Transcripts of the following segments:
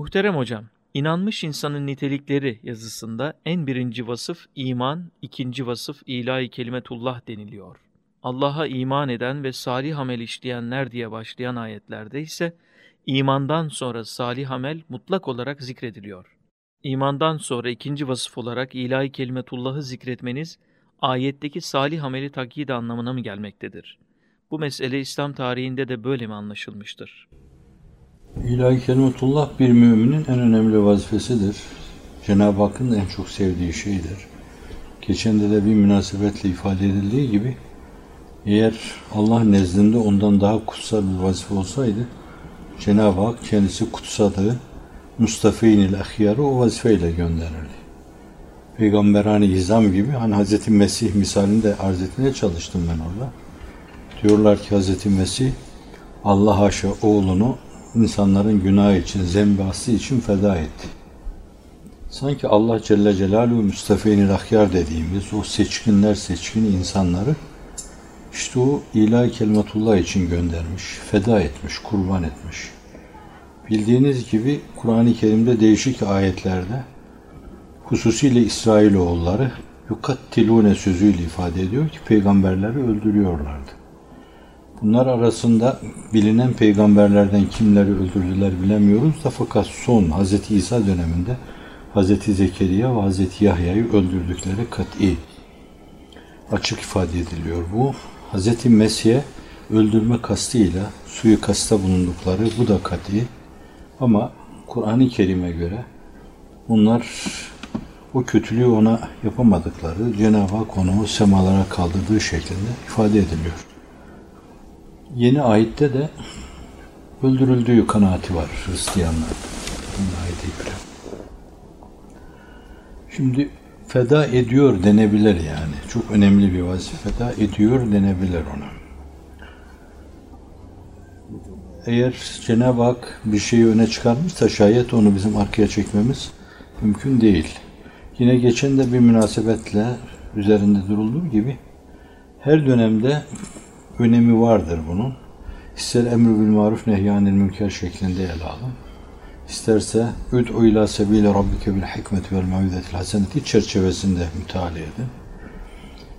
Muhterem hocam, İnanmış insanın nitelikleri yazısında en birinci vasıf iman, ikinci vasıf ilahi kelimetullah deniliyor. Allah'a iman eden ve salih amel işleyenler diye başlayan ayetlerde ise imandan sonra salih amel mutlak olarak zikrediliyor. İmandan sonra ikinci vasıf olarak ilahi kelimetullah'ı zikretmeniz ayetteki salih ameli takyid anlamına mı gelmektedir? Bu mesele İslam tarihinde de böyle mi anlaşılmıştır? İlahi kelimetullah bir müminin en önemli vazifesidir. Cenab-ı Hakk'ın en çok sevdiği şeydir. Geçen de bir münasebetle ifade edildiği gibi eğer Allah nezdinde ondan daha kutsal bir vazife olsaydı Cenab-ı Hak kendisi kutsadığı Mustafa'in-il Ahyar'ı o vazifeyle gönderirdi. Peygamberani izam gibi hani Hz. Mesih misalini de arz etmeye çalıştım ben orada. Diyorlar ki Hz. Mesih Allah haşa oğlunu insanların günahı için, zembası için feda etti. Sanki Allah Celle Celaluhu Müstefe'nin ahyar dediğimiz o seçkinler seçkin insanları işte o ilahi kelimetullah için göndermiş, feda etmiş, kurban etmiş. Bildiğiniz gibi Kur'an-ı Kerim'de değişik ayetlerde hususiyle İsrailoğulları yukattilune sözüyle ifade ediyor ki peygamberleri öldürüyorlardı. Bunlar arasında bilinen peygamberlerden kimleri öldürdüler bilemiyoruz da fakat son Hz. İsa döneminde Hz. Zekeriya ve Hz. Yahya'yı öldürdükleri kat'i açık ifade ediliyor. Bu Hz. Mesih'e öldürme kastıyla suyu kasta bulundukları bu da kat'i. Ama Kur'an-ı Kerim'e göre bunlar o kötülüğü ona yapamadıkları Cenab-ı Hak onu semalara kaldırdığı şeklinde ifade ediliyor. Yeni ayette de öldürüldüğü kanaati var Hristiyanlar. Göre. Şimdi feda ediyor denebilir yani. Çok önemli bir vazife. Feda ediyor denebilir ona. Eğer Cenab-ı Hak bir şeyi öne çıkarmışsa şayet onu bizim arkaya çekmemiz mümkün değil. Yine geçen de bir münasebetle üzerinde durulduğu gibi her dönemde önemi vardır bunun. İster emri bil maruf nehyanil münker şeklinde ele alın. İsterse üd'u ila sebile rabbike bil hikmeti vel mevzetil haseneti çerçevesinde müteala edin.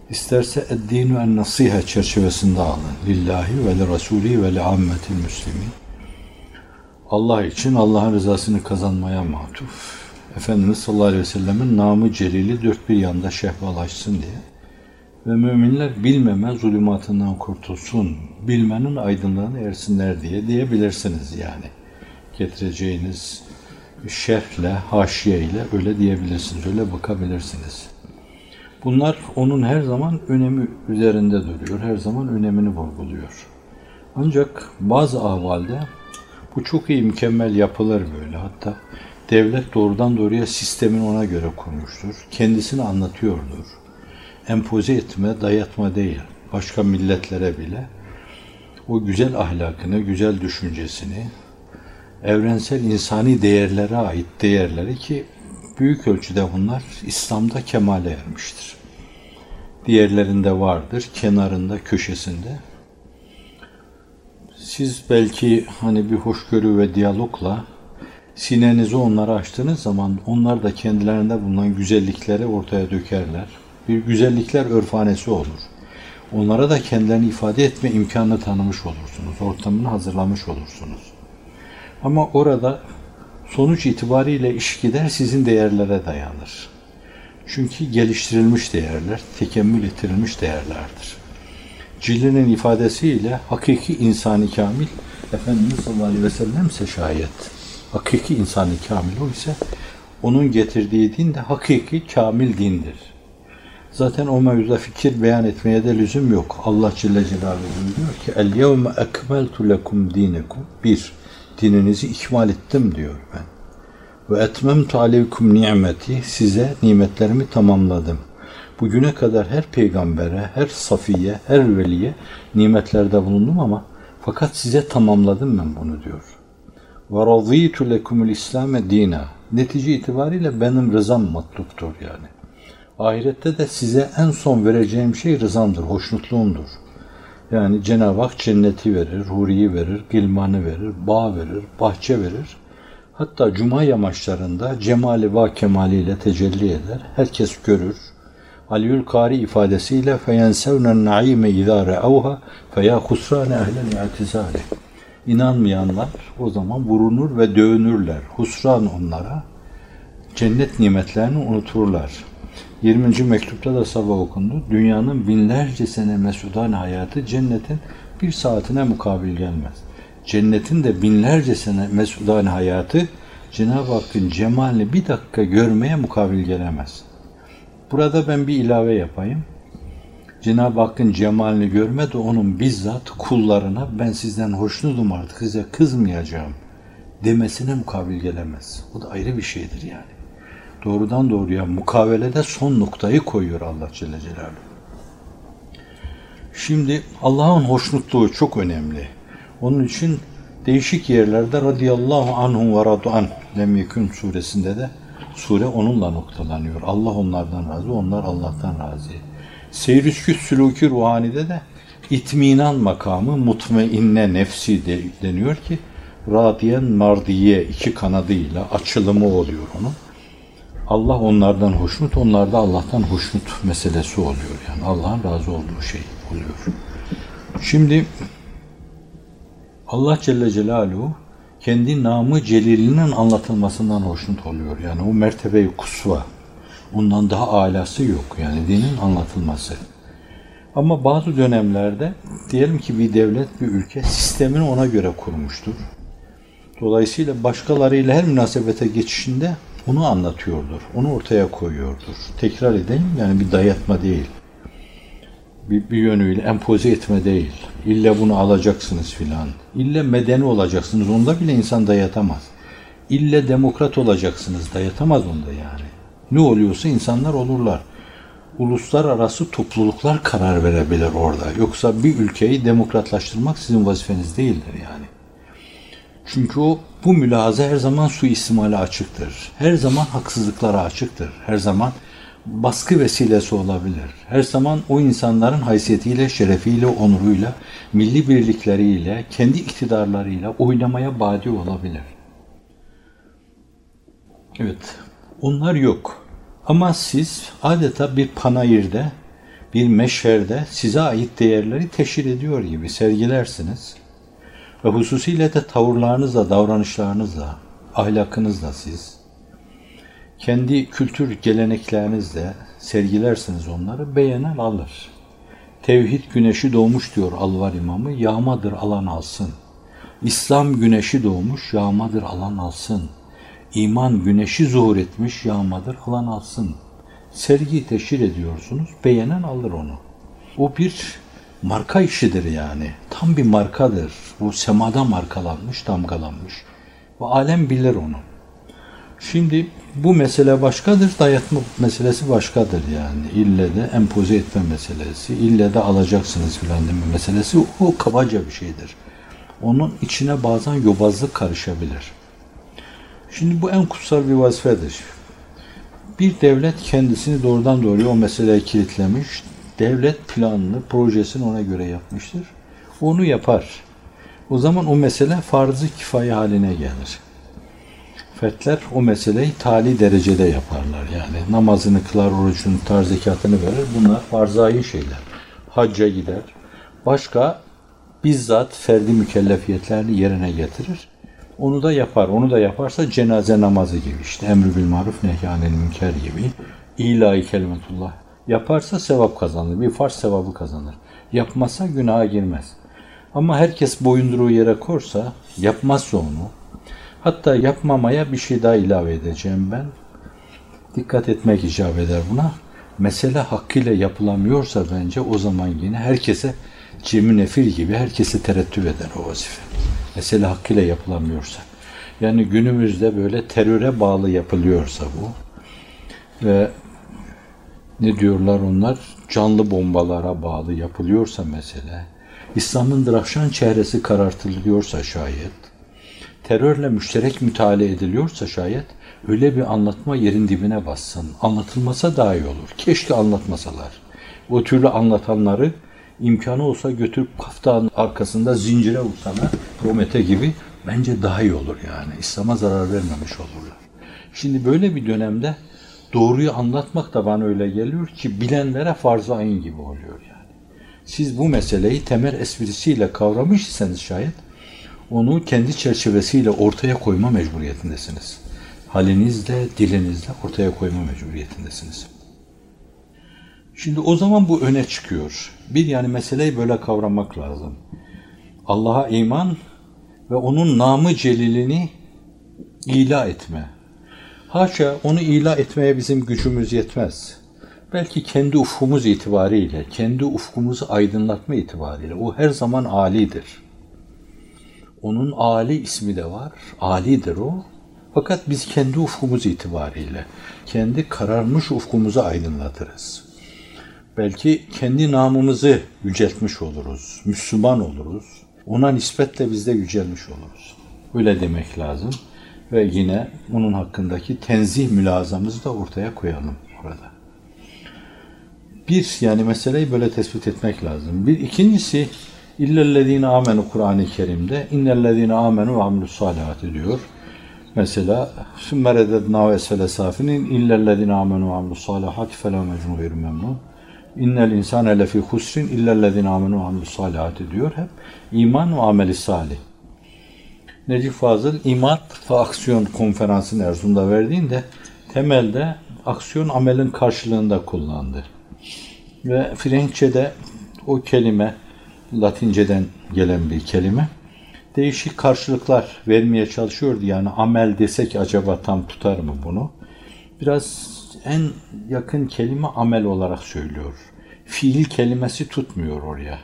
İsterse eddinu en nasiha çerçevesinde alın. Lillahi ve li rasulih ve li ammetil müslimin. Allah için Allah'ın rızasını kazanmaya matuf. Efendimiz sallallahu aleyhi ve sellemin namı celili dört bir yanda şehvalaşsın diye ve müminler bilmeme zulümatından kurtulsun, bilmenin aydınlığına ersinler diye diyebilirsiniz yani. Getireceğiniz şerhle, haşiye ile öyle diyebilirsiniz, öyle bakabilirsiniz. Bunlar onun her zaman önemi üzerinde duruyor, her zaman önemini vurguluyor. Ancak bazı ahvalde bu çok iyi mükemmel yapılır böyle. Hatta devlet doğrudan doğruya sistemin ona göre kurmuştur. Kendisini anlatıyordur empoze etme, dayatma değil. Başka milletlere bile o güzel ahlakını, güzel düşüncesini, evrensel insani değerlere ait değerleri ki büyük ölçüde bunlar İslam'da kemale ermiştir. Diğerlerinde vardır, kenarında, köşesinde. Siz belki hani bir hoşgörü ve diyalogla sinenizi onlara açtığınız zaman onlar da kendilerinde bulunan güzellikleri ortaya dökerler bir güzellikler örfanesi olur. Onlara da kendilerini ifade etme imkanını tanımış olursunuz. Ortamını hazırlamış olursunuz. Ama orada sonuç itibariyle iş gider sizin değerlere dayanır. Çünkü geliştirilmiş değerler, tekemmül ettirilmiş değerlerdir. Cillinin ifadesiyle hakiki insani kamil, Efendimiz sallallahu aleyhi ve sellem ise şayet hakiki insani kamil o ise onun getirdiği din de hakiki kamil dindir. Zaten o mevzuda fikir beyan etmeye de lüzum yok. Allah Celle Celaluhu diyor ki El yevme ekmeltu lekum dinekum. Bir, dininizi ikmal ettim diyor ben. Ve etmemtu aleykum nimeti. Size nimetlerimi tamamladım. Bugüne kadar her peygambere, her safiye, her veliye nimetlerde bulundum ama fakat size tamamladım ben bunu diyor. Ve razîtu lekumul İslame dina. Netice itibariyle benim rızam matluptur yani. Ahirette de size en son vereceğim şey rızamdır, hoşnutluğumdur. Yani Cenab-ı Hak cenneti verir, huriyi verir, gilmanı verir, bağ verir, bahçe verir. Hatta cuma yamaçlarında cemali va kemaliyle tecelli eder. Herkes görür. Aliül Kari ifadesiyle feyensevnen naime izâ re'avha feya husrâne ehlen i'tizâli. İnanmayanlar o zaman vurunur ve dövünürler. Husran onlara. Cennet nimetlerini unuturlar. 20. mektupta da sabah okundu. Dünyanın binlerce sene mesudan hayatı cennetin bir saatine mukabil gelmez. Cennetin de binlerce sene mesudan hayatı Cenab-ı Hakk'ın cemalini bir dakika görmeye mukabil gelemez. Burada ben bir ilave yapayım. Cenab-ı Hakk'ın cemalini görme de onun bizzat kullarına ben sizden hoşnutum artık size kızmayacağım demesine mukabil gelemez. O da ayrı bir şeydir yani. Doğrudan doğruya mukavelede son noktayı koyuyor Allah Celle Celaluhu. Şimdi Allah'ın hoşnutluğu çok önemli. Onun için değişik yerlerde radıyallahu anhum ve radu an Lem suresinde de sure onunla noktalanıyor. Allah onlardan razı, onlar Allah'tan razı. Seyr-i Sülûki Ruhani'de de itminan makamı mutmainne nefsi de deniyor ki radiyen mardiye iki kanadıyla açılımı oluyor onun. Allah onlardan hoşnut, onlar da Allah'tan hoşnut meselesi oluyor. Yani Allah'ın razı olduğu şey oluyor. Şimdi Allah Celle Celaluhu kendi namı celilinin anlatılmasından hoşnut oluyor. Yani o mertebeyi kusva. Ondan daha alası yok. Yani dinin anlatılması. Ama bazı dönemlerde diyelim ki bir devlet, bir ülke sistemini ona göre kurmuştur. Dolayısıyla başkalarıyla her münasebete geçişinde onu anlatıyordur. Onu ortaya koyuyordur. Tekrar edeyim yani bir dayatma değil. Bir, bir yönüyle empoze etme değil. İlle bunu alacaksınız filan. İlle medeni olacaksınız. Onda bile insan dayatamaz. İlle demokrat olacaksınız. Dayatamaz onda yani. Ne oluyorsa insanlar olurlar. Uluslararası topluluklar karar verebilir orada. Yoksa bir ülkeyi demokratlaştırmak sizin vazifeniz değildir yani. Çünkü o bu mülahaza her zaman suistimale açıktır. Her zaman haksızlıklara açıktır. Her zaman baskı vesilesi olabilir. Her zaman o insanların haysiyetiyle, şerefiyle, onuruyla, milli birlikleriyle, kendi iktidarlarıyla oynamaya badi olabilir. Evet, onlar yok. Ama siz adeta bir panayırda, bir meşherde size ait değerleri teşhir ediyor gibi sergilersiniz. Ve hususiyle de tavırlarınızla, davranışlarınızla, ahlakınızla siz kendi kültür geleneklerinizle sergilersiniz onları, beğenen alır. Tevhid güneşi doğmuş diyor Alvar İmamı, yağmadır alan alsın. İslam güneşi doğmuş, yağmadır alan alsın. İman güneşi zuhur etmiş, yağmadır alan alsın. Sergi teşhir ediyorsunuz, beğenen alır onu. O bir marka işidir yani. Tam bir markadır. Bu semada markalanmış, damgalanmış. Ve alem bilir onu. Şimdi bu mesele başkadır, dayatma meselesi başkadır yani. İlle de empoze etme meselesi, ille de alacaksınız filan deme meselesi o kabaca bir şeydir. Onun içine bazen yobazlık karışabilir. Şimdi bu en kutsal bir vazifedir. Bir devlet kendisini doğrudan doğruya o meseleye kilitlemiş, devlet planını, projesini ona göre yapmıştır. Onu yapar. O zaman o mesele farz-ı kifaye haline gelir. Fertler o meseleyi tali derecede yaparlar. Yani namazını kılar, orucunu tutar, zekatını verir. Bunlar farzayı şeyler. Hacca gider. Başka bizzat ferdi mükellefiyetlerini yerine getirir. Onu da yapar. Onu da yaparsa cenaze namazı gibi işte emri bil maruf nehyanil münker gibi ilahi kelimetullah Yaparsa sevap kazanır. Bir farz sevabı kazanır. Yapmazsa günaha girmez. Ama herkes boyunduruğu yere korsa, yapmazsa onu, hatta yapmamaya bir şey daha ilave edeceğim ben. Dikkat etmek icap eder buna. Mesele hakkıyla yapılamıyorsa bence o zaman yine herkese cemi nefil gibi herkese terettüp eder o vazife. Mesele hakkıyla yapılamıyorsa. Yani günümüzde böyle teröre bağlı yapılıyorsa bu ve ne diyorlar onlar? Canlı bombalara bağlı yapılıyorsa mesele, İslam'ın drahşan çehresi karartılıyorsa şayet, terörle müşterek müteala ediliyorsa şayet, öyle bir anlatma yerin dibine bassın. Anlatılmasa daha iyi olur. Keşke anlatmasalar. O türlü anlatanları imkanı olsa götürüp kaftanın arkasında zincire uçsana, Romete gibi Bence daha iyi olur yani. İslam'a zarar vermemiş olurlar. Şimdi böyle bir dönemde doğruyu anlatmak da bana öyle geliyor ki bilenlere farz-ı ayın gibi oluyor. Siz bu meseleyi temel esprisiyle kavramış iseniz şayet onu kendi çerçevesiyle ortaya koyma mecburiyetindesiniz. Halinizle, dilinizle ortaya koyma mecburiyetindesiniz. Şimdi o zaman bu öne çıkıyor. Bir yani meseleyi böyle kavramak lazım. Allah'a iman ve onun namı celilini ila etme. Haşa onu ila etmeye bizim gücümüz yetmez. Belki kendi ufkumuz itibariyle, kendi ufkumuzu aydınlatma itibariyle o her zaman alidir. Onun Ali ismi de var. Alidir o. Fakat biz kendi ufkumuz itibariyle, kendi kararmış ufkumuzu aydınlatırız. Belki kendi namımızı yüceltmiş oluruz, Müslüman oluruz. Ona nispetle biz de yücelmiş oluruz. Öyle demek lazım. Ve yine onun hakkındaki tenzih mülazamızı da ortaya koyalım orada. Bir, yani meseleyi böyle tespit etmek lazım. Bir, ikincisi, illellezine amenu Kur'an-ı Kerim'de innellezine amenu ve amilus salihati diyor. Mesela sümmerededna ve esfele safinin illellezine amenu ve amilus salihati felâ mecnu gayru memnun. İnnel insane lefi husrin illellezine amenu ve amilus salihati diyor hep. iman ve ameli salih. Necip Fazıl iman ve aksiyon konferansını Erzurum'da verdiğinde temelde aksiyon amelin karşılığında kullandı. Ve Frenkçe'de o kelime Latinceden gelen bir kelime değişik karşılıklar vermeye çalışıyordu. Yani amel desek acaba tam tutar mı bunu? Biraz en yakın kelime amel olarak söylüyor. Fiil kelimesi tutmuyor oraya.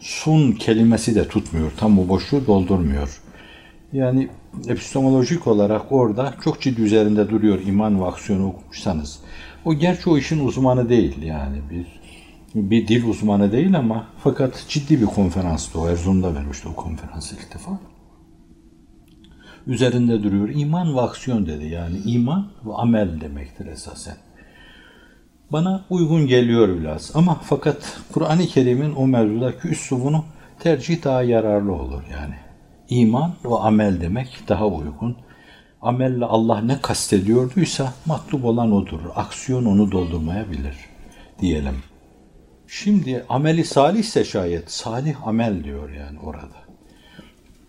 Sun kelimesi de tutmuyor. Tam o boşluğu doldurmuyor. Yani epistemolojik olarak orada çok ciddi üzerinde duruyor iman ve aksiyonu okumuşsanız. O gerçi o işin uzmanı değil yani bir bir dil uzmanı değil ama fakat ciddi bir konferanstı o. Erzurum'da vermişti o konferansı ilk defa. Üzerinde duruyor. İman ve aksiyon dedi. Yani iman ve amel demektir esasen. Bana uygun geliyor biraz. Ama fakat Kur'an-ı Kerim'in o mevzudaki üslubunu tercih daha yararlı olur yani. İman ve amel demek daha uygun. Amelle Allah ne kastediyorduysa matlub olan odur. Aksiyon onu doldurmayabilir diyelim. Şimdi ameli salihse şayet salih amel diyor yani orada.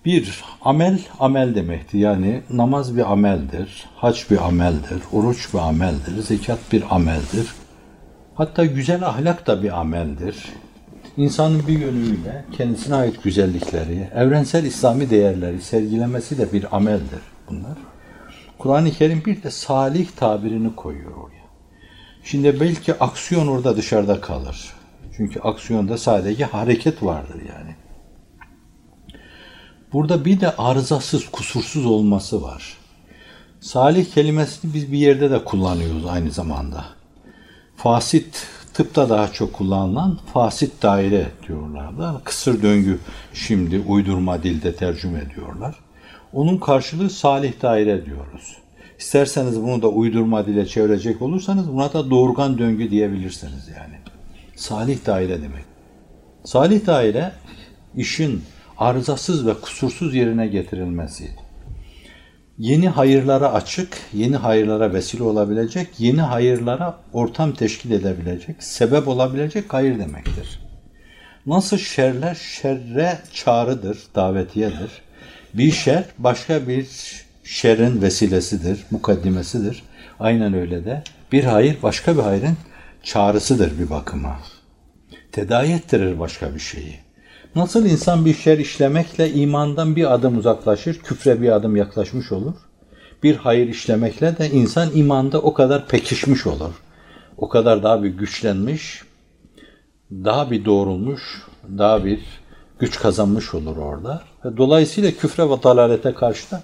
Bir, amel amel demekti. Yani namaz bir ameldir, hac bir ameldir, oruç bir ameldir, zekat bir ameldir. Hatta güzel ahlak da bir ameldir. İnsanın bir yönüyle kendisine ait güzellikleri, evrensel İslami değerleri sergilemesi de bir ameldir bunlar. Kur'an-ı Kerim bir de salih tabirini koyuyor oraya. Şimdi belki aksiyon orada dışarıda kalır. Çünkü aksiyonda sadece hareket vardır yani. Burada bir de arızasız, kusursuz olması var. Salih kelimesini biz bir yerde de kullanıyoruz aynı zamanda. Fasit, tıpta daha çok kullanılan fasit daire diyorlar Kısır döngü şimdi uydurma dilde tercüme ediyorlar. Onun karşılığı salih daire diyoruz. İsterseniz bunu da uydurma dile çevirecek olursanız buna da doğurgan döngü diyebilirsiniz yani. Salih daire demek. Salih daire işin arızasız ve kusursuz yerine getirilmesi. Yeni hayırlara açık, yeni hayırlara vesile olabilecek, yeni hayırlara ortam teşkil edebilecek, sebep olabilecek hayır demektir. Nasıl şerler şerre çağrıdır, davetiyedir. Bir şer başka bir şerrin vesilesidir, mukaddimesidir. Aynen öyle de bir hayır başka bir hayrın çağrısıdır bir bakıma. Tedavi ettirir başka bir şeyi. Nasıl insan bir şer işlemekle imandan bir adım uzaklaşır, küfre bir adım yaklaşmış olur. Bir hayır işlemekle de insan imanda o kadar pekişmiş olur. O kadar daha bir güçlenmiş, daha bir doğrulmuş, daha bir güç kazanmış olur orada. Ve dolayısıyla küfre ve dalalete karşı da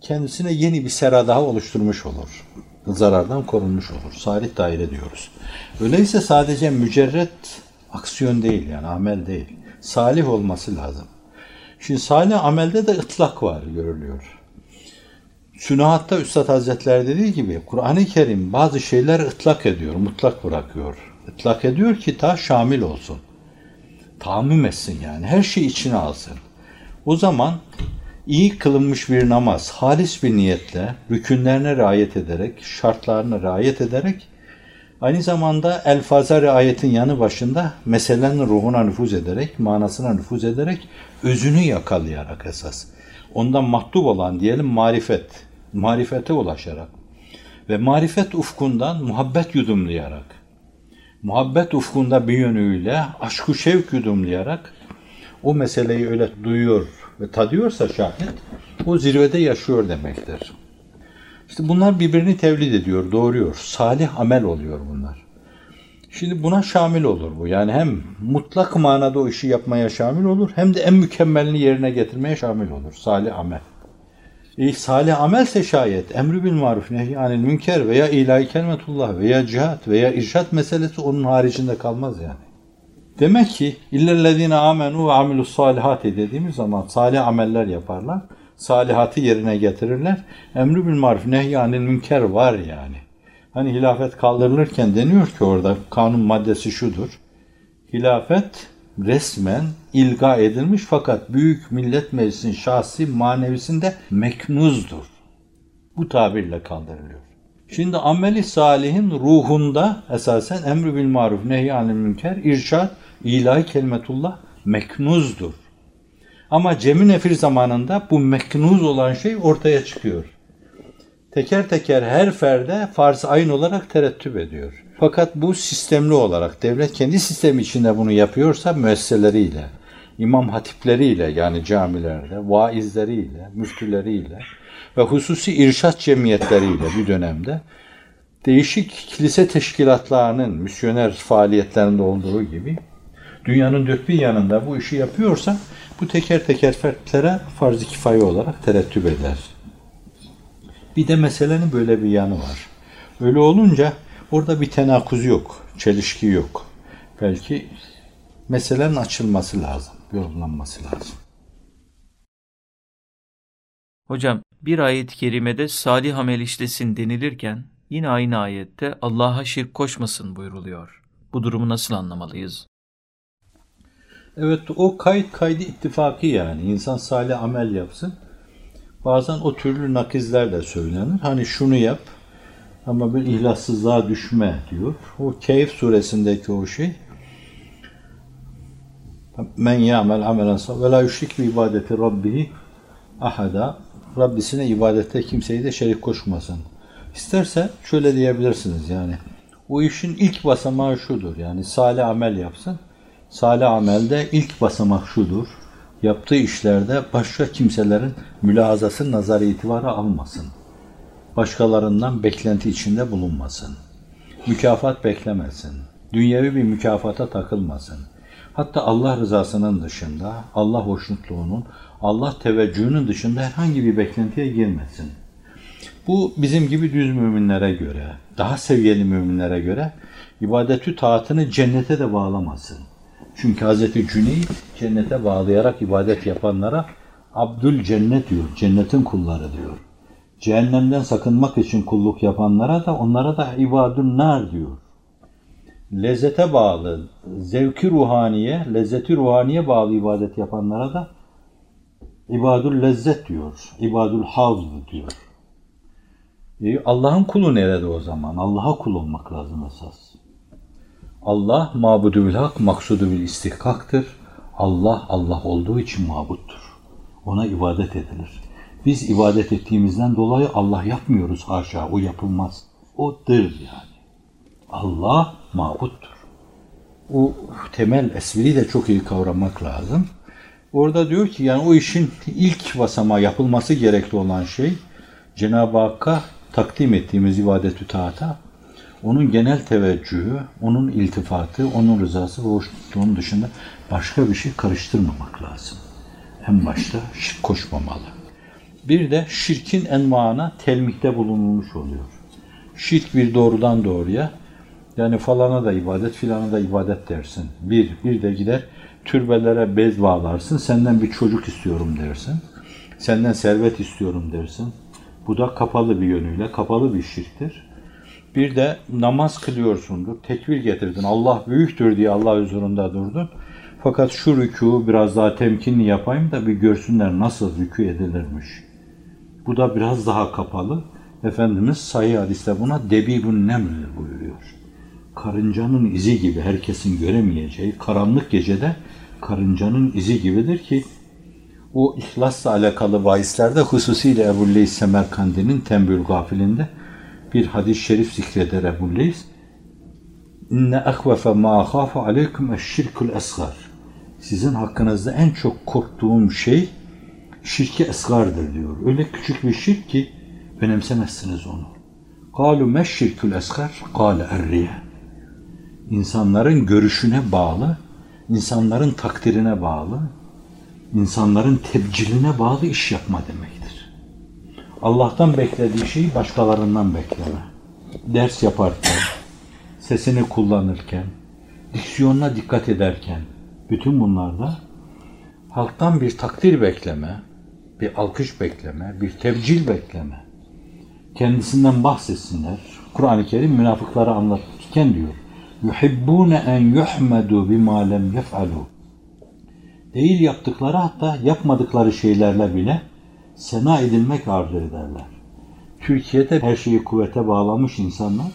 kendisine yeni bir sera daha oluşturmuş olur. Zarardan korunmuş olur. Salih daire diyoruz. Öyleyse sadece mücerret aksiyon değil yani amel değil. Salih olması lazım. Şimdi salih amelde de ıtlak var görülüyor. Sünahatta Üstad Hazretleri dediği gibi Kur'an-ı Kerim bazı şeyler ıtlak ediyor, mutlak bırakıyor. Itlak ediyor ki ta şamil olsun. Tamim etsin yani. Her şey içine alsın. O zaman iyi kılınmış bir namaz, halis bir niyetle, rükünlerine riayet ederek, şartlarına riayet ederek, aynı zamanda elfaza riayetin yanı başında meselenin ruhuna nüfuz ederek, manasına nüfuz ederek, özünü yakalayarak esas. Ondan matlub olan diyelim marifet, marifete ulaşarak ve marifet ufkundan muhabbet yudumlayarak, muhabbet ufkunda bir yönüyle aşku şevk yudumlayarak o meseleyi öyle duyuyor ve tadıyorsa şayet o zirvede yaşıyor demektir. İşte bunlar birbirini tevlid ediyor, doğuruyor. Salih amel oluyor bunlar. Şimdi buna şamil olur bu. Yani hem mutlak manada o işi yapmaya şamil olur hem de en mükemmelini yerine getirmeye şamil olur. Salih amel. E, salih amelse şayet emri bil maruf nehyanil münker veya ilahi kelimetullah veya cihat veya irşat meselesi onun haricinde kalmaz yani. Demek ki illellezine amenu ve amilus salihati dediğimiz zaman salih ameller yaparlar. Salihatı yerine getirirler. Emri bil maruf nehyanil münker var yani. Hani hilafet kaldırılırken deniyor ki orada kanun maddesi şudur. Hilafet resmen ilga edilmiş fakat Büyük Millet Meclisi'nin şahsi manevisinde meknuzdur. Bu tabirle kaldırılıyor. Şimdi ameli salihin ruhunda esasen emri bil maruf nehyanil münker, irşad, ilahi kelimetullah meknuzdur. Ama cemi nefir zamanında bu meknuz olan şey ortaya çıkıyor. Teker teker her ferde farz ayın olarak terettüp ediyor. Fakat bu sistemli olarak devlet kendi sistemi içinde bunu yapıyorsa müesseleriyle, imam hatipleriyle yani camilerde, vaizleriyle, müftüleriyle ve hususi irşat cemiyetleriyle bir dönemde değişik kilise teşkilatlarının misyoner faaliyetlerinde olduğu gibi dünyanın dört bir yanında bu işi yapıyorsa bu teker teker fertlere farz-ı kifaye olarak terettüp eder. Bir de meselenin böyle bir yanı var. Öyle olunca orada bir tenakuz yok, çelişki yok. Belki meselenin açılması lazım, yorumlanması lazım. Hocam bir ayet-i kerimede salih amel işlesin denilirken yine aynı ayette Allah'a şirk koşmasın buyruluyor. Bu durumu nasıl anlamalıyız? Evet o kayıt kaydı ittifakı yani. İnsan salih amel yapsın. Bazen o türlü nakizler de söylenir. Hani şunu yap ama bir ihlassızlığa düşme diyor. O Keyif suresindeki o şey. Men ya'mel amelen ve la yüşrik bi ibadeti rabbihi ahada. Rabbisine ibadette kimseyi de şerik koşmasın. İsterse şöyle diyebilirsiniz yani. O işin ilk basamağı şudur. Yani salih amel yapsın. Salih amelde ilk basamak şudur. Yaptığı işlerde başka kimselerin mülahazası nazar itibarı almasın. Başkalarından beklenti içinde bulunmasın. Mükafat beklemesin. Dünyevi bir mükafata takılmasın. Hatta Allah rızasının dışında, Allah hoşnutluğunun, Allah teveccühünün dışında herhangi bir beklentiye girmesin. Bu bizim gibi düz müminlere göre, daha seviyeli müminlere göre ibadetü taatını cennete de bağlamasın. Çünkü Hz. Cüneyt cennete bağlayarak ibadet yapanlara Abdül Cennet diyor, cennetin kulları diyor. Cehennemden sakınmak için kulluk yapanlara da onlara da ibadun nar diyor. Lezzete bağlı, zevki ruhaniye, lezzeti ruhaniye bağlı ibadet yapanlara da ibadul lezzet diyor, ibadul havz diyor. E, Allah'ın kulu nerede o zaman? Allah'a kul olmak lazım esas. Allah mabudu bil hak, maksudu bil istihkaktır. Allah Allah olduğu için mabuttur. Ona ibadet edilir. Biz ibadet ettiğimizden dolayı Allah yapmıyoruz haşa, o yapılmaz. O'dır yani. Allah mabuttur. O temel espriyi de çok iyi kavramak lazım. Orada diyor ki yani o işin ilk basamağı yapılması gerekli olan şey Cenab-ı Hakk'a takdim ettiğimiz ibadetü taata onun genel teveccühü, onun iltifatı, onun rızası ve hoşnutluğun dışında başka bir şey karıştırmamak lazım. En başta şirk koşmamalı. Bir de şirkin envaına telmihte bulunulmuş oluyor. Şirk bir doğrudan doğruya yani falana da ibadet, filana da ibadet dersin. Bir, bir de gider türbelere bez bağlarsın, senden bir çocuk istiyorum dersin. Senden servet istiyorum dersin. Bu da kapalı bir yönüyle, kapalı bir şirktir. Bir de namaz kılıyorsundur, tekbir getirdin, Allah büyüktür diye Allah huzurunda durdun. Fakat şu rükû biraz daha temkinli yapayım da bir görsünler nasıl rükû edilirmiş. Bu da biraz daha kapalı. Efendimiz sayı hadiste buna debibun nemr buyuruyor. Karıncanın izi gibi herkesin göremeyeceği karanlık gecede karıncanın izi gibidir ki o ihlasla alakalı bahislerde hususiyle Ebu Leys Semerkandi'nin Tembül Gafilinde bir hadis-i şerif zikreder Ebu Leys. İnne ehvefe ma ahafu aleyküm eşşirkül esgar. Sizin hakkınızda en çok korktuğum şey şirki esgardır diyor. Öyle küçük bir şirk ki önemsemezsiniz onu. Kalu meşşirkül esgar, kâle erriye. İnsanların görüşüne bağlı, insanların takdirine bağlı, insanların tebciline bağlı iş yapma demektir. Allah'tan beklediği şeyi başkalarından bekleme. Ders yaparken, sesini kullanırken, diksiyonuna dikkat ederken, bütün bunlarda halktan bir takdir bekleme, bir alkış bekleme, bir tebcil bekleme. Kendisinden bahsetsinler. Kur'an-ı Kerim münafıkları anlatırken diyor. Yuhibbune en yuhmedu bima lem yef'alu. Değil yaptıkları hatta yapmadıkları şeylerle bile sena edilmek arzu ederler. Türkiye'de her şeyi kuvvete bağlamış insanlar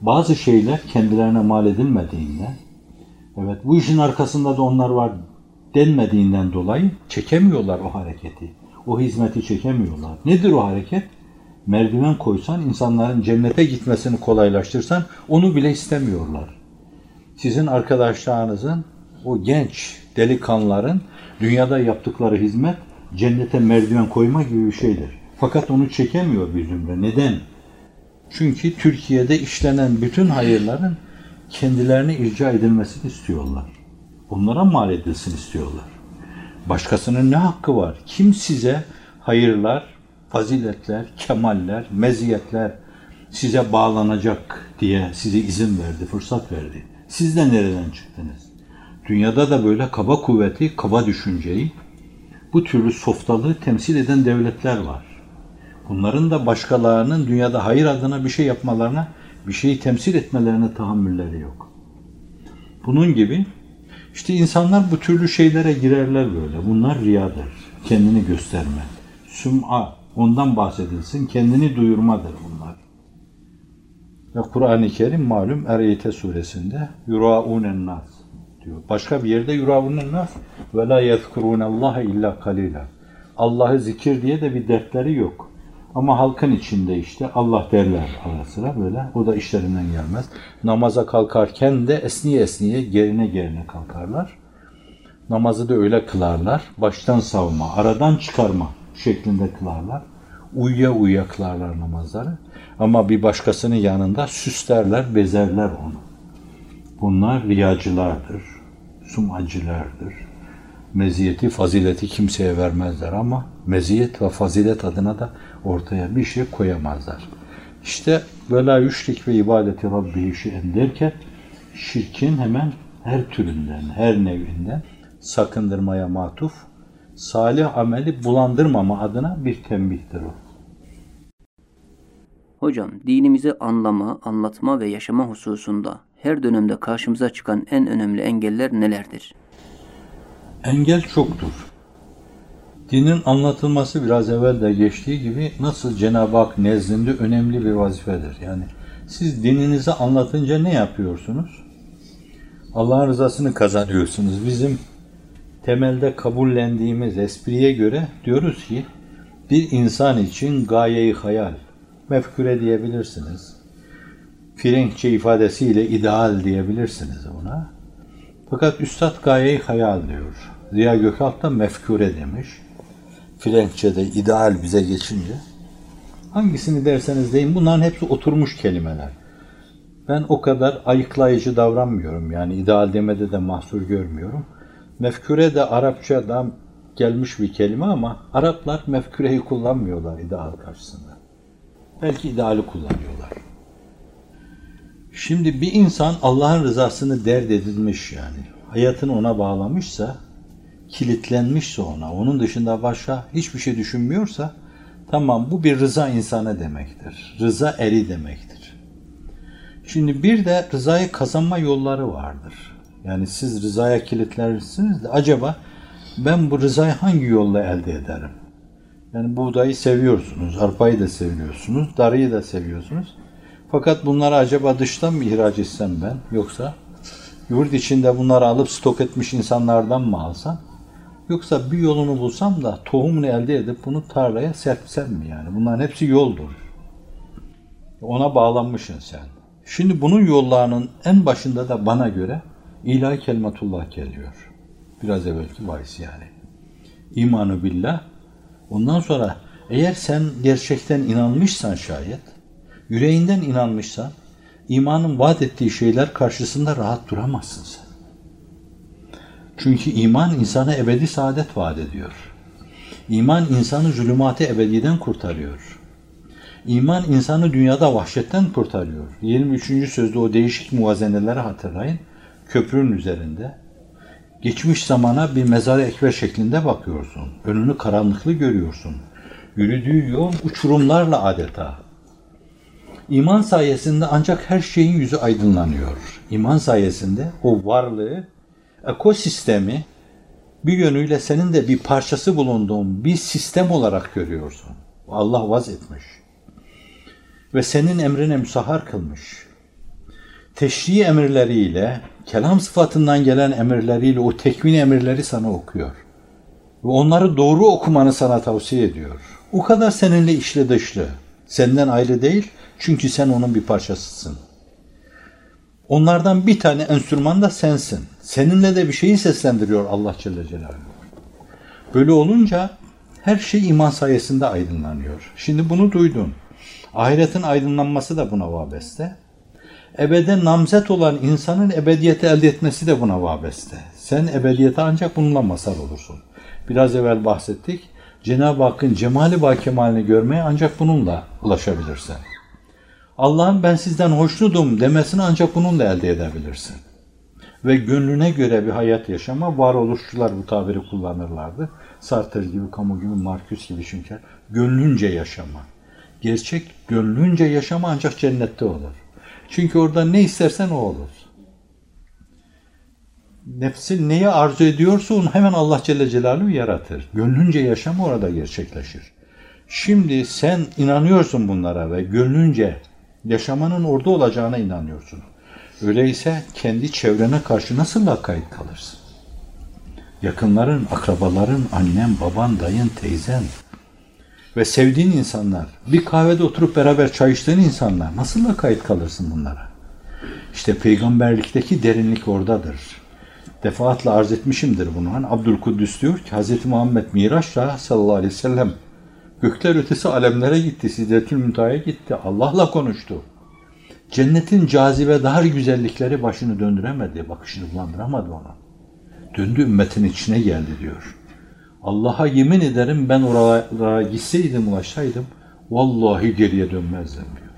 bazı şeyler kendilerine mal edilmediğinden evet bu işin arkasında da onlar var denmediğinden dolayı çekemiyorlar o hareketi. O hizmeti çekemiyorlar. Nedir o hareket? Merdiven koysan, insanların cennete gitmesini kolaylaştırsan onu bile istemiyorlar. Sizin arkadaşlarınızın, o genç delikanlıların dünyada yaptıkları hizmet cennete merdiven koyma gibi bir şeydir. Fakat onu çekemiyor bir zümre. Neden? Çünkü Türkiye'de işlenen bütün hayırların kendilerine irca edilmesini istiyorlar. Onlara mal edilsin istiyorlar. Başkasının ne hakkı var? Kim size hayırlar, faziletler, kemaller, meziyetler size bağlanacak diye size izin verdi, fırsat verdi. Siz de nereden çıktınız? Dünyada da böyle kaba kuvveti, kaba düşünceyi, bu türlü softalığı temsil eden devletler var. Bunların da başkalarının dünyada hayır adına bir şey yapmalarına, bir şeyi temsil etmelerine tahammülleri yok. Bunun gibi işte insanlar bu türlü şeylere girerler böyle. Bunlar riyadır. Kendini gösterme. Süm'a. Ondan bahsedilsin. Kendini duyurmadır bunlar. Ve Kur'an-ı Kerim malum Ereyte suresinde yuraunen nas diyor. Başka bir yerde yuraunen nas ve la yezkurunallaha illa kalila. Allah'ı zikir diye de bir dertleri yok. Ama halkın içinde işte Allah derler ara sıra böyle. O da işlerinden gelmez. Namaza kalkarken de esniye esniye gerine gerine kalkarlar. Namazı da öyle kılarlar. Baştan savma, aradan çıkarma şeklinde kılarlar. Uyuya uyuya kılarlar namazları. Ama bir başkasının yanında süslerler, bezerler onu. Bunlar riyacılardır, sumacılardır. Meziyeti, fazileti kimseye vermezler ama meziyet ve fazilet adına da ortaya bir şey koyamazlar. İşte vela yüşrik ve ibadeti Rabbi şeyen derken şirkin hemen her türünden, her nevinden sakındırmaya matuf, salih ameli bulandırmama adına bir tembihtir o. Hocam, dinimizi anlama, anlatma ve yaşama hususunda her dönemde karşımıza çıkan en önemli engeller nelerdir? Engel çoktur. Dinin anlatılması biraz evvel de geçtiği gibi nasıl Cenab-ı Hak nezdinde önemli bir vazifedir. Yani siz dininizi anlatınca ne yapıyorsunuz? Allah'ın rızasını kazanıyorsunuz. Bizim temelde kabullendiğimiz espriye göre diyoruz ki bir insan için gayeyi hayal, mefkure diyebilirsiniz. Frenkçe ifadesiyle ideal diyebilirsiniz ona. Fakat Üstad gayeyi hayal diyor. Ziya Gökalp da mefkure demiş. Frenkçe'de ideal bize geçince. Hangisini derseniz deyin bunların hepsi oturmuş kelimeler. Ben o kadar ayıklayıcı davranmıyorum. Yani ideal demede de mahsur görmüyorum. Mefkure de Arapçadan gelmiş bir kelime ama Araplar mefkureyi kullanmıyorlar ideal karşısında. Belki ideali kullanıyorlar. Şimdi bir insan Allah'ın rızasını dert edilmiş yani. Hayatını ona bağlamışsa, kilitlenmişse ona, onun dışında başka hiçbir şey düşünmüyorsa, tamam bu bir rıza insanı demektir. Rıza eri demektir. Şimdi bir de rızayı kazanma yolları vardır. Yani siz rızaya kilitlersiniz de acaba ben bu rızayı hangi yolla elde ederim? Yani buğdayı seviyorsunuz, arpayı da seviyorsunuz, darıyı da seviyorsunuz. Fakat bunları acaba dıştan mı ihraç etsem ben yoksa yurt içinde bunları alıp stok etmiş insanlardan mı alsam? Yoksa bir yolunu bulsam da tohumunu elde edip bunu tarlaya serpsem mi yani? Bunların hepsi yoldur. Ona bağlanmışsın sen. Şimdi bunun yollarının en başında da bana göre ilahi kelimetullah geliyor. Biraz evvelki bahis yani. İmanı billah. Ondan sonra eğer sen gerçekten inanmışsan şayet, yüreğinden inanmışsan, imanın vaat ettiği şeyler karşısında rahat duramazsın sen. Çünkü iman insana ebedi saadet vaat ediyor. İman insanı zulümatı ebediden kurtarıyor. İman insanı dünyada vahşetten kurtarıyor. 23. sözde o değişik muvazeneleri hatırlayın. Köprünün üzerinde. Geçmiş zamana bir mezar ekber şeklinde bakıyorsun. Önünü karanlıklı görüyorsun. Yürüdüğü yol uçurumlarla adeta. İman sayesinde ancak her şeyin yüzü aydınlanıyor. İman sayesinde o varlığı, ekosistemi bir yönüyle senin de bir parçası bulunduğun bir sistem olarak görüyorsun. Allah vaz etmiş. Ve senin emrine müsahar kılmış. Teşri emirleriyle, kelam sıfatından gelen emirleriyle o tekvin emirleri sana okuyor. Ve onları doğru okumanı sana tavsiye ediyor. O kadar seninle işle dışlı. Senden ayrı değil çünkü sen onun bir parçasısın. Onlardan bir tane enstrüman da sensin. Seninle de bir şeyi seslendiriyor Allah Celle Celaluhu. Böyle olunca her şey iman sayesinde aydınlanıyor. Şimdi bunu duydun. Ahiretin aydınlanması da buna vabeste. Ebede namzet olan insanın ebediyeti elde etmesi de buna vabeste. Sen ebediyete ancak bununla mazhar olursun. Biraz evvel bahsettik. Cenab-ı Hakk'ın cemali ba kemalini görmeye ancak bununla ulaşabilirsin. Allah'ın ben sizden hoşnutum demesini ancak bununla elde edebilirsin. Ve gönlüne göre bir hayat yaşama, varoluşçular bu tabiri kullanırlardı. Sartre gibi, Camus gibi, Marcus gibi çünkü gönlünce yaşama. Gerçek gönlünce yaşama ancak cennette olur. Çünkü orada ne istersen o olur. Nefsin neyi arzu ediyorsa onu hemen Allah Celle Celaluhu yaratır. Gönlünce yaşam orada gerçekleşir. Şimdi sen inanıyorsun bunlara ve gönlünce yaşamanın orada olacağına inanıyorsun. Öyleyse kendi çevrene karşı nasıl lakayt kalırsın? Yakınların, akrabaların, annen, baban, dayın, teyzen ve sevdiğin insanlar, bir kahvede oturup beraber çay içtiğin insanlar nasıl lakayt kalırsın bunlara? İşte peygamberlikteki derinlik oradadır. Defaatle arz etmişimdir bunu. Hani Abdülkuddüs diyor ki Hz. Muhammed Miraç'la sallallahu aleyhi ve sellem gökler ötesi alemlere gitti, Sidretül Müntaha'ya gitti, Allah'la konuştu. Cennetin cazibe dar güzellikleri başını döndüremedi, bakışını bulandıramadı ona. Döndü ümmetin içine geldi diyor. Allah'a yemin ederim ben oralara gitseydim, ulaşsaydım, vallahi geriye dönmezdim diyor.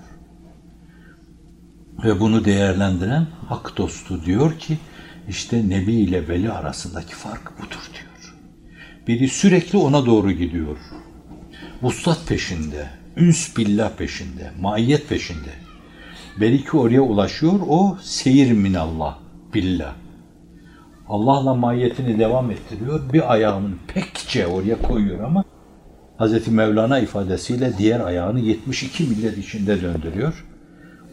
Ve bunu değerlendiren hak dostu diyor ki, işte Nebi ile Veli arasındaki fark budur diyor. Biri sürekli ona doğru gidiyor. Vuslat peşinde, üns billah peşinde, maiyet peşinde. Belki oraya ulaşıyor, o seyir minallah, billah. Allah'la mahiyetini devam ettiriyor. Bir ayağını pekçe oraya koyuyor ama Hz. Mevlana ifadesiyle diğer ayağını 72 millet içinde döndürüyor.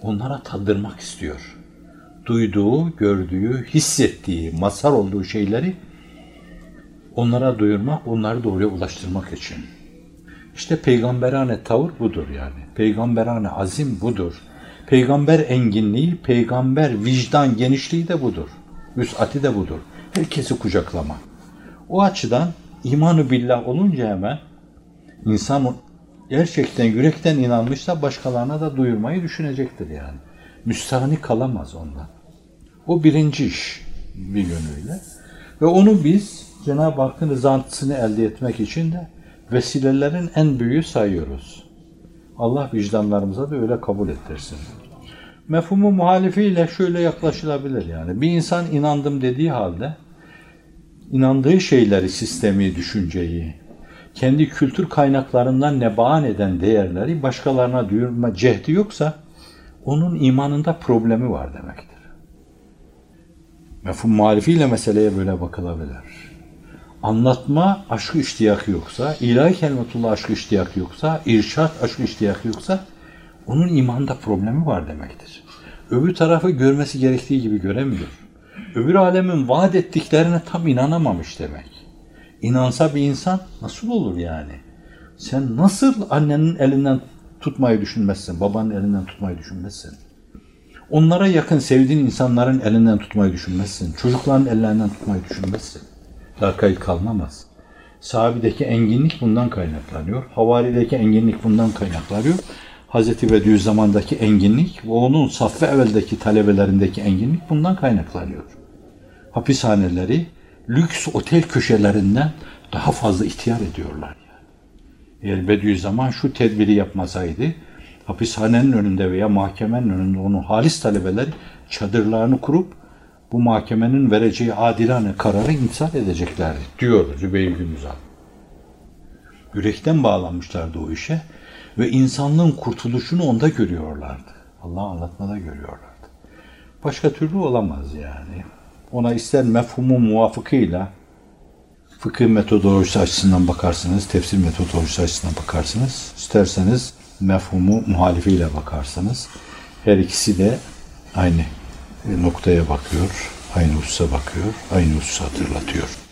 Onlara tadırmak istiyor. Duyduğu, gördüğü, hissettiği, mazhar olduğu şeyleri onlara duyurmak, onları doğruya ulaştırmak için. İşte peygamberane tavır budur yani. Peygamberane azim budur. Peygamber enginliği, peygamber vicdan genişliği de budur. Vüs'ati de budur. Herkesi kucaklama. O açıdan imanı billah olunca hemen insan gerçekten yürekten inanmışsa başkalarına da duyurmayı düşünecektir yani. Müstahni kalamaz ondan. O birinci iş bir yönüyle. Ve onu biz Cenab-ı Hakk'ın rızantısını elde etmek için de vesilelerin en büyüğü sayıyoruz. Allah vicdanlarımıza da öyle kabul ettirsin. Mefhumu muhalifiyle şöyle yaklaşılabilir yani. Bir insan inandım dediği halde inandığı şeyleri, sistemi, düşünceyi, kendi kültür kaynaklarından nebaan eden değerleri başkalarına duyurma cehdi yoksa onun imanında problemi var demektir. Mefhum marifiyle meseleye böyle bakılabilir. Anlatma aşkı iştiyak yoksa, ilahi kelimetullah aşkı iştiyak yoksa, irşat aşkı iştiyak yoksa onun imanda problemi var demektir. Öbür tarafı görmesi gerektiği gibi göremiyor. Öbür alemin vaat ettiklerine tam inanamamış demek. İnansa bir insan nasıl olur yani? Sen nasıl annenin elinden tutmayı düşünmezsin, babanın elinden tutmayı düşünmezsin? Onlara yakın sevdiğin insanların elinden tutmayı düşünmezsin. Çocukların ellerinden tutmayı düşünmezsin. Lakayt kalmamaz. Sahabedeki enginlik bundan kaynaklanıyor. Havarideki enginlik bundan kaynaklanıyor. Hazreti Bediüzzaman'daki enginlik ve onun safve evveldeki talebelerindeki enginlik bundan kaynaklanıyor. Hapishaneleri lüks otel köşelerinden daha fazla ihtiyar ediyorlar yani. Eğer Bediüzzaman şu tedbiri yapmasaydı hapishanenin önünde veya mahkemenin önünde onun halis talebeleri çadırlarını kurup bu mahkemenin vereceği adilane kararı imsal edeceklerdi diyor Zübeyir Gümüzal. Yürekten bağlanmışlardı o işe ve insanlığın kurtuluşunu onda görüyorlardı. Allah anlatmada görüyorlardı. Başka türlü olamaz yani. Ona ister mefhumu muvafıkıyla fıkıh metodolojisi açısından bakarsınız, tefsir metodolojisi açısından bakarsınız. İsterseniz mefhumu muhalifiyle bakarsanız her ikisi de aynı noktaya bakıyor, aynı hususa bakıyor, aynı hususu hatırlatıyor.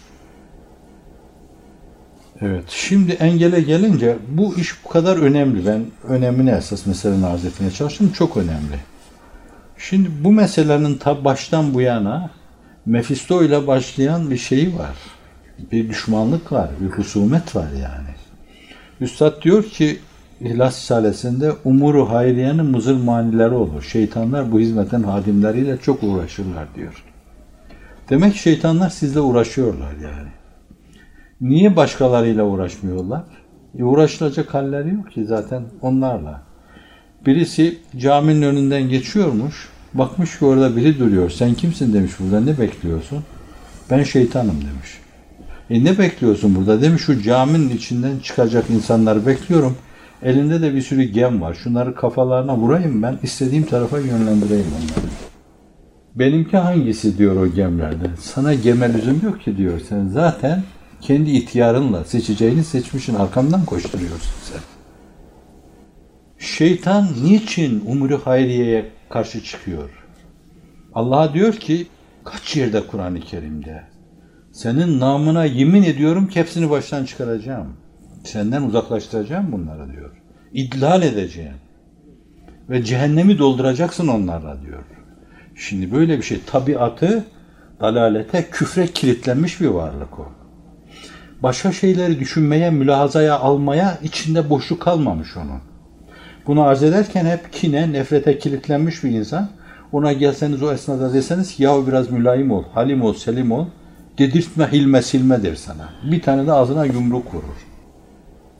Evet, şimdi engele gelince bu iş bu kadar önemli. Ben önemini esas meselenin arz çalıştım. Çok önemli. Şimdi bu meselenin ta baştan bu yana Mefisto ile başlayan bir şey var. Bir düşmanlık var, bir husumet var yani. Üstad diyor ki İhlas Risalesi'nde umuru hayriyenin muzır manileri olur. Şeytanlar bu hizmetin hadimleriyle çok uğraşırlar diyor. Demek şeytanlar sizle uğraşıyorlar yani. Niye başkalarıyla uğraşmıyorlar? E uğraşılacak halleri yok ki zaten onlarla. Birisi caminin önünden geçiyormuş. Bakmış ki orada biri duruyor. Sen kimsin demiş burada ne bekliyorsun? Ben şeytanım demiş. E ne bekliyorsun burada demiş şu caminin içinden çıkacak insanları bekliyorum. Elinde de bir sürü gem var. Şunları kafalarına vurayım ben istediğim tarafa yönlendireyim onları. Benimki hangisi diyor o gemlerden. Sana geme lüzum yok ki diyor. Sen zaten kendi ihtiyarınla seçeceğini seçmişin arkamdan koşturuyorsun sen. Şeytan niçin umuru hayriyeye karşı çıkıyor? Allah'a diyor ki kaç yerde Kur'an-ı Kerim'de senin namına yemin ediyorum ki hepsini baştan çıkaracağım. Senden uzaklaştıracağım bunları diyor. İdlal edeceğim. Ve cehennemi dolduracaksın onlarla diyor. Şimdi böyle bir şey tabiatı dalalete, küfre kilitlenmiş bir varlık o. Başka şeyleri düşünmeye, mülahazaya almaya içinde boşluk kalmamış onun. Bunu arz ederken hep kine, nefrete kilitlenmiş bir insan. Ona gelseniz o esnada deseniz ki yahu biraz mülayim ol, halim ol, selim ol. Dedirtme, hilme, silmedir sana. Bir tane de ağzına yumruk vurur.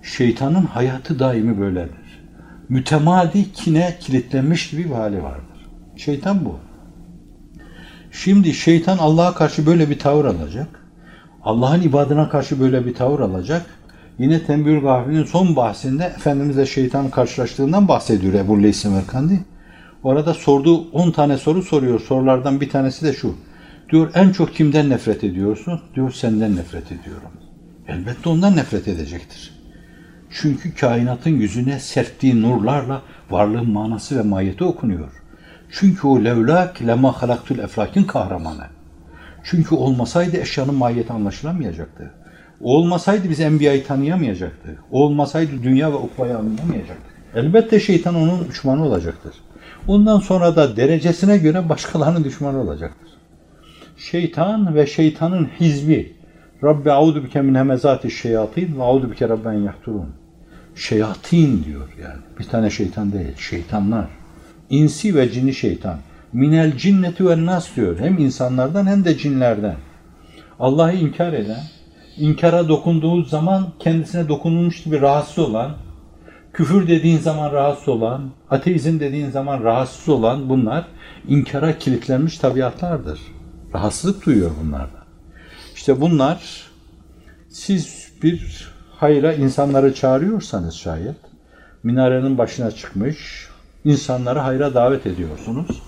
Şeytanın hayatı daimi böyledir. Mütemadi kine kilitlenmiş gibi bir hali vardır. Şeytan bu. Şimdi şeytan Allah'a karşı böyle bir tavır alacak. Allah'ın ibadına karşı böyle bir tavır alacak. Yine Tembül Gafil'in son bahsinde Efendimiz'le şeytanın karşılaştığından bahsediyor Ebu Leys Semerkandi. Orada sorduğu 10 tane soru soruyor. Sorulardan bir tanesi de şu. Diyor en çok kimden nefret ediyorsun? Diyor senden nefret ediyorum. Elbette ondan nefret edecektir. Çünkü kainatın yüzüne serptiği nurlarla varlığın manası ve mahiyeti okunuyor. Çünkü o levlak lema halaktul eflakin kahramanı. Çünkü olmasaydı eşyanın mahiyeti anlaşılamayacaktı. Olmasaydı biz enbiyayı tanıyamayacaktık. Olmasaydı dünya ve ukbayı anlayamayacaktık. Elbette şeytan onun düşmanı olacaktır. Ondan sonra da derecesine göre başkalarının düşmanı olacaktır. Şeytan ve şeytanın hizbi Rabbi audu bike min hemezati şeyatin ve audu bike rabben yahturun. Şeyatin diyor yani. Bir tane şeytan değil. Şeytanlar. İnsi ve cini şeytan. Minel cinneti ve nas diyor. Hem insanlardan hem de cinlerden. Allah'ı inkar eden, inkara dokunduğu zaman kendisine dokunulmuş gibi rahatsız olan, küfür dediğin zaman rahatsız olan, ateizm dediğin zaman rahatsız olan bunlar inkara kilitlenmiş tabiatlardır. Rahatsızlık duyuyor bunlardan. İşte bunlar siz bir hayra insanları çağırıyorsanız şayet minarenin başına çıkmış insanları hayra davet ediyorsunuz.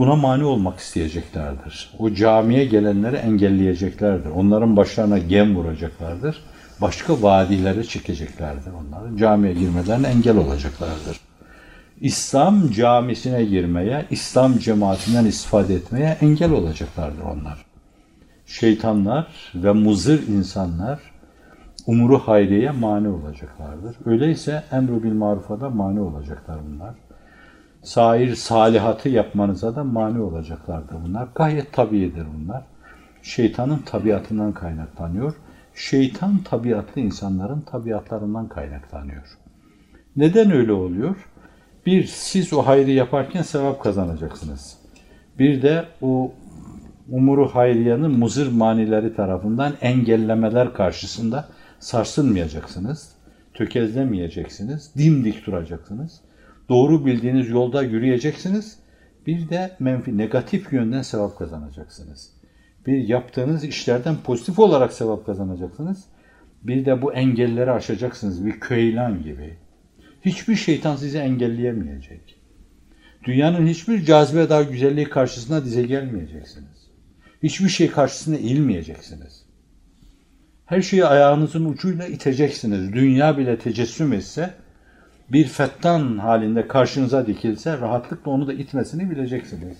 Buna mani olmak isteyeceklerdir. O camiye gelenleri engelleyeceklerdir. Onların başlarına gem vuracaklardır. Başka vadilere çekeceklerdir onların. Camiye girmelerine engel olacaklardır. İslam camisine girmeye, İslam cemaatinden istifade etmeye engel olacaklardır onlar. Şeytanlar ve muzır insanlar umuru hayreye mani olacaklardır. Öyleyse emru bil marufa da mani olacaklar bunlar. Sair salihatı yapmanıza da mani olacaklardır bunlar. Gayet tabiidir bunlar. Şeytanın tabiatından kaynaklanıyor. Şeytan tabiatlı insanların tabiatlarından kaynaklanıyor. Neden öyle oluyor? Bir, siz o hayrı yaparken sevap kazanacaksınız. Bir de o umuru hayriyanın muzır manileri tarafından engellemeler karşısında sarsılmayacaksınız. Tökezlemeyeceksiniz. Dimdik duracaksınız. Doğru bildiğiniz yolda yürüyeceksiniz. Bir de menfi, negatif yönden sevap kazanacaksınız. Bir yaptığınız işlerden pozitif olarak sevap kazanacaksınız. Bir de bu engelleri aşacaksınız. Bir köylan gibi. Hiçbir şeytan sizi engelleyemeyecek. Dünyanın hiçbir cazibe daha güzelliği karşısında dize gelmeyeceksiniz. Hiçbir şey karşısında eğilmeyeceksiniz. Her şeyi ayağınızın ucuyla iteceksiniz. Dünya bile tecessüm etse, bir fettan halinde karşınıza dikilse rahatlıkla onu da itmesini bileceksiniz.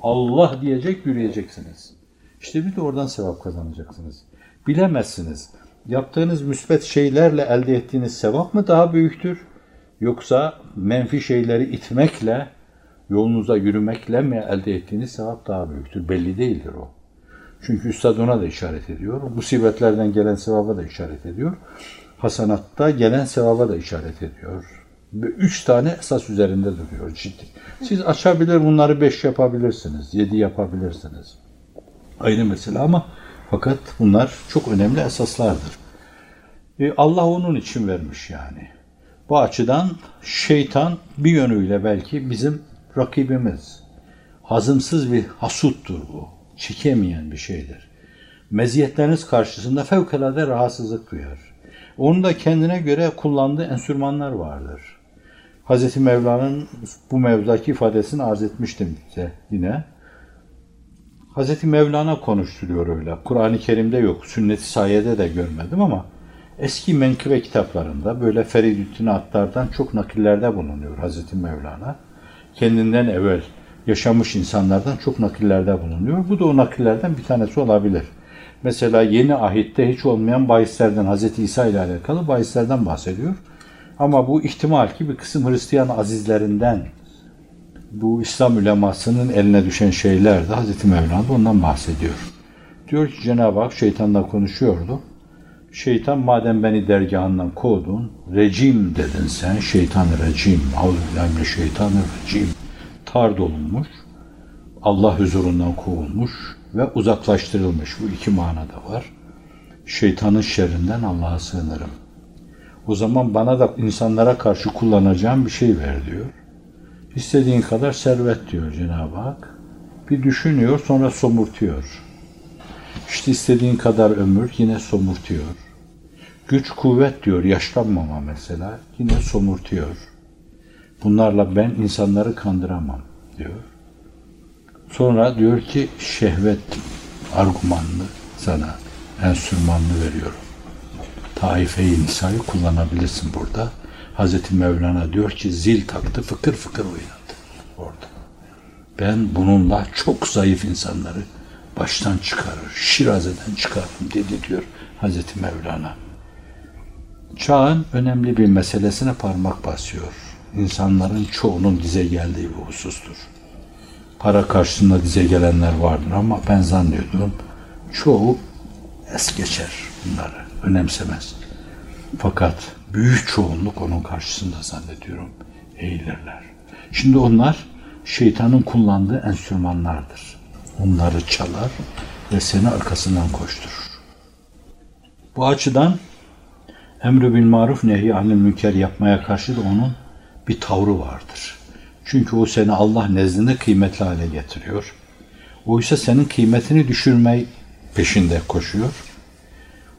Allah diyecek yürüyeceksiniz. İşte bir de oradan sevap kazanacaksınız. Bilemezsiniz. Yaptığınız müsbet şeylerle elde ettiğiniz sevap mı daha büyüktür? Yoksa menfi şeyleri itmekle, yolunuza yürümekle mi elde ettiğiniz sevap daha büyüktür? Belli değildir o. Çünkü Üstad ona da işaret ediyor. Musibetlerden gelen sevaba da işaret ediyor. Hasanatta gelen sevaba da işaret ediyor. Üç tane esas üzerinde duruyor ciddi. Siz açabilir bunları beş yapabilirsiniz, yedi yapabilirsiniz. Ayrı mesele ama fakat bunlar çok önemli esaslardır. E, Allah onun için vermiş yani. Bu açıdan şeytan bir yönüyle belki bizim rakibimiz. Hazımsız bir hasuttur bu. Çekemeyen bir şeydir. Meziyetleriniz karşısında fevkalade rahatsızlık duyar. Onun da kendine göre kullandığı enstrümanlar vardır. Hz. Mevla'nın bu mevzudaki ifadesini arz etmiştim size yine. Hz. Mevlana konuşturuyor öyle. Kur'an-ı Kerim'de yok, sünnet-i sayede de görmedim ama eski menkıbe kitaplarında böyle Feridüddin Attar'dan çok nakillerde bulunuyor Hz. Mevlana. Kendinden evvel yaşamış insanlardan çok nakillerde bulunuyor. Bu da o nakillerden bir tanesi olabilir. Mesela yeni ahitte hiç olmayan bahislerden, Hz. İsa ile alakalı bahislerden bahsediyor. Ama bu ihtimal ki bir kısım Hristiyan azizlerinden bu İslam ulemasının eline düşen şeyler de Hz. Mevlana ondan bahsediyor. Diyor ki Cenab-ı Hak şeytanla konuşuyordu. Şeytan madem beni dergahından kovdun, rejim dedin sen, şeytan rejim, şeytanı-rejim, tar dolunmuş, Allah huzurundan kovulmuş ve uzaklaştırılmış. Bu iki manada var. Şeytanın şerrinden Allah'a sığınırım. O zaman bana da insanlara karşı kullanacağım bir şey ver diyor. İstediğin kadar servet diyor Cenab-ı Hak. Bir düşünüyor sonra somurtuyor. İşte istediğin kadar ömür yine somurtuyor. Güç kuvvet diyor yaşlanmama mesela yine somurtuyor. Bunlarla ben insanları kandıramam diyor. Sonra diyor ki şehvet argümanlı sana enstrümanını veriyorum. Taife-i Nisa'yı kullanabilirsin burada. Hazreti Mevlana diyor ki zil taktı fıkır fıkır oynadı orada. Ben bununla çok zayıf insanları baştan çıkarır, Şiraze'den çıkarırım dedi diyor Hazreti Mevlana. Çağın önemli bir meselesine parmak basıyor. İnsanların çoğunun dize geldiği bir husustur. Para karşısında dize gelenler vardır ama ben zannediyorum çoğu es geçer bunları, önemsemez. Fakat büyük çoğunluk onun karşısında zannediyorum eğilirler. Şimdi onlar şeytanın kullandığı enstrümanlardır. Onları çalar ve seni arkasından koşturur. Bu açıdan emri bil maruf nehi anil münker yapmaya karşı da onun bir tavrı vardır. Çünkü o seni Allah nezdinde kıymetli hale getiriyor. Oysa senin kıymetini düşürmeyi peşinde koşuyor.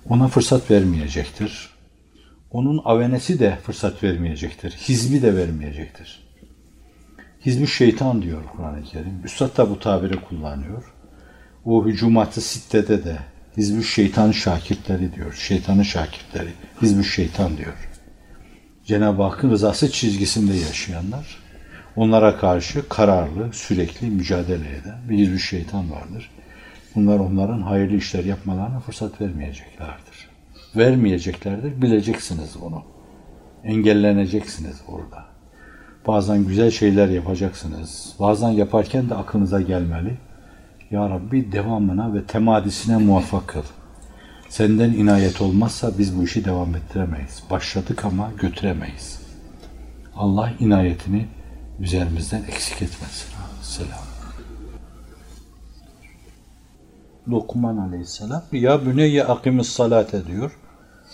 Ona fırsat vermeyecektir. Onun avenesi de fırsat vermeyecektir. Hizbi de vermeyecektir. Hizbi şeytan diyor Kur'an-ı Kerim. Üstad da bu tabiri kullanıyor. O hücumatı sittede de Hizbi şeytan şakirtleri diyor. Şeytanın şakirtleri. Hizbi şeytan diyor. Cenab-ı Hakk'ın rızası çizgisinde yaşayanlar. Onlara karşı kararlı, sürekli mücadele eden bir hizbi şeytan vardır. Bunlar onların hayırlı işler yapmalarına fırsat vermeyeceklerdir. Vermeyeceklerdir, bileceksiniz bunu. Engelleneceksiniz orada. Bazen güzel şeyler yapacaksınız. Bazen yaparken de aklınıza gelmeli. Ya Rabbi devamına ve temadisine muvaffak kıl. Senden inayet olmazsa biz bu işi devam ettiremeyiz. Başladık ama götüremeyiz. Allah inayetini üzerimizden eksik etmesin. Selam. Lokman aleyhisselam ya büneyye akimis salate diyor.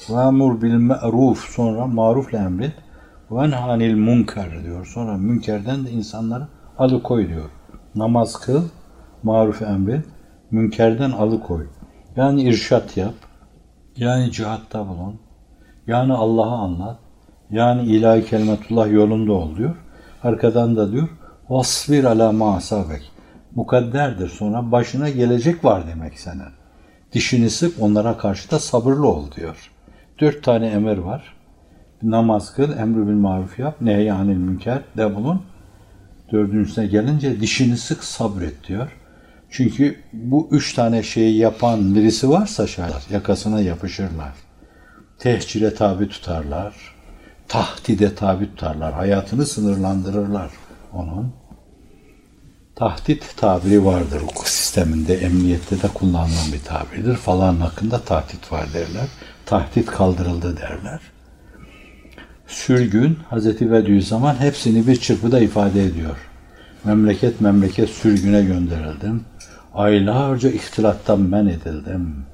Ve emur bil me'ruf sonra marufla emret. Ve enhanil munker diyor. Sonra münkerden de insanları alıkoy diyor. Namaz kıl, maruf emret, münkerden alıkoy. Yani irşat yap. Yani cihatta bulun. Yani Allah'ı anlat. Yani ilahi kelimetullah yolunda ol diyor. Arkadan da diyor vasbir ala ma asabek. Mukadderdir sonra başına gelecek var demek senin. Dişini sık onlara karşı da sabırlı ol diyor. Dört tane emir var. Namaz kıl, emri bil maruf yap, nehyanil münker de bulun. Dördüncüsüne gelince dişini sık sabret diyor. Çünkü bu üç tane şeyi yapan birisi varsa şayet yakasına yapışırlar. Tehcire tabi tutarlar. Tahdide tabi tutarlar. Hayatını sınırlandırırlar onun. Tahdit tabiri vardır hukuk sisteminde, emniyette de kullanılan bir tabirdir. Falan hakkında tahdit var derler. Tahdit kaldırıldı derler. Sürgün, Hazreti Bediüzzaman hepsini bir çırpıda ifade ediyor. Memleket memleket sürgüne gönderildim. Aylarca ihtilattan men edildim.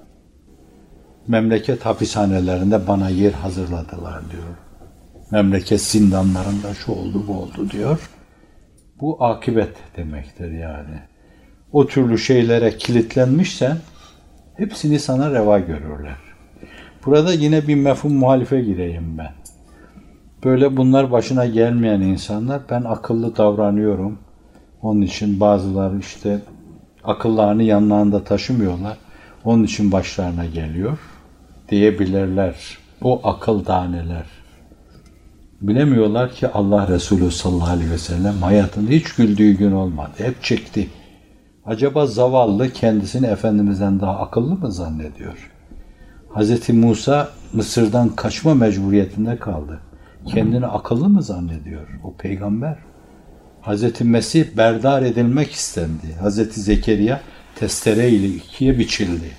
Memleket hapishanelerinde bana yer hazırladılar diyor. Memleket zindanlarında şu oldu bu oldu diyor. Bu akibet demektir yani. O türlü şeylere kilitlenmişsen hepsini sana reva görürler. Burada yine bir mefhum muhalife gireyim ben. Böyle bunlar başına gelmeyen insanlar ben akıllı davranıyorum. Onun için bazıları işte akıllarını yanlarında taşımıyorlar. Onun için başlarına geliyor diyebilirler. O akıl daneler. Bilemiyorlar ki Allah Resulü sallallahu aleyhi ve sellem hayatında hiç güldüğü gün olmadı. Hep çekti. Acaba zavallı kendisini Efendimiz'den daha akıllı mı zannediyor? Hz. Musa Mısır'dan kaçma mecburiyetinde kaldı. Kendini akıllı mı zannediyor? O peygamber. Hz. Mesih berdar edilmek istendi. Hz. Zekeriya testere ile ikiye biçildi.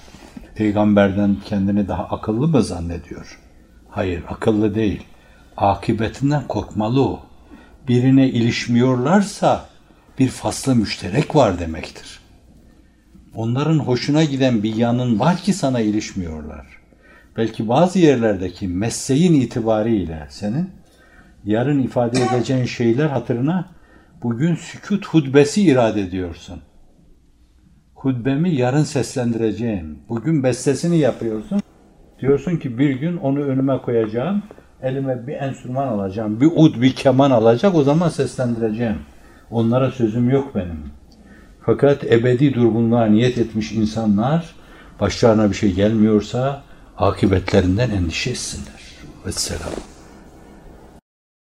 Peygamberden kendini daha akıllı mı zannediyor? Hayır, akıllı değil. Akibetinden korkmalı o. Birine ilişmiyorlarsa bir faslı müşterek var demektir. Onların hoşuna giden bir yanın var ki sana ilişmiyorlar. Belki bazı yerlerdeki mesleğin itibariyle senin yarın ifade edeceğin şeyler hatırına bugün sükut hutbesi irade ediyorsun. Hutbemi yarın seslendireceğim. Bugün bestesini yapıyorsun. Diyorsun ki bir gün onu önüme koyacağım. Elime bir enstrüman alacağım. Bir ud, bir keman alacak. O zaman seslendireceğim. Onlara sözüm yok benim. Fakat ebedi durgunluğa niyet etmiş insanlar başlarına bir şey gelmiyorsa akibetlerinden endişe etsinler. Vesselam.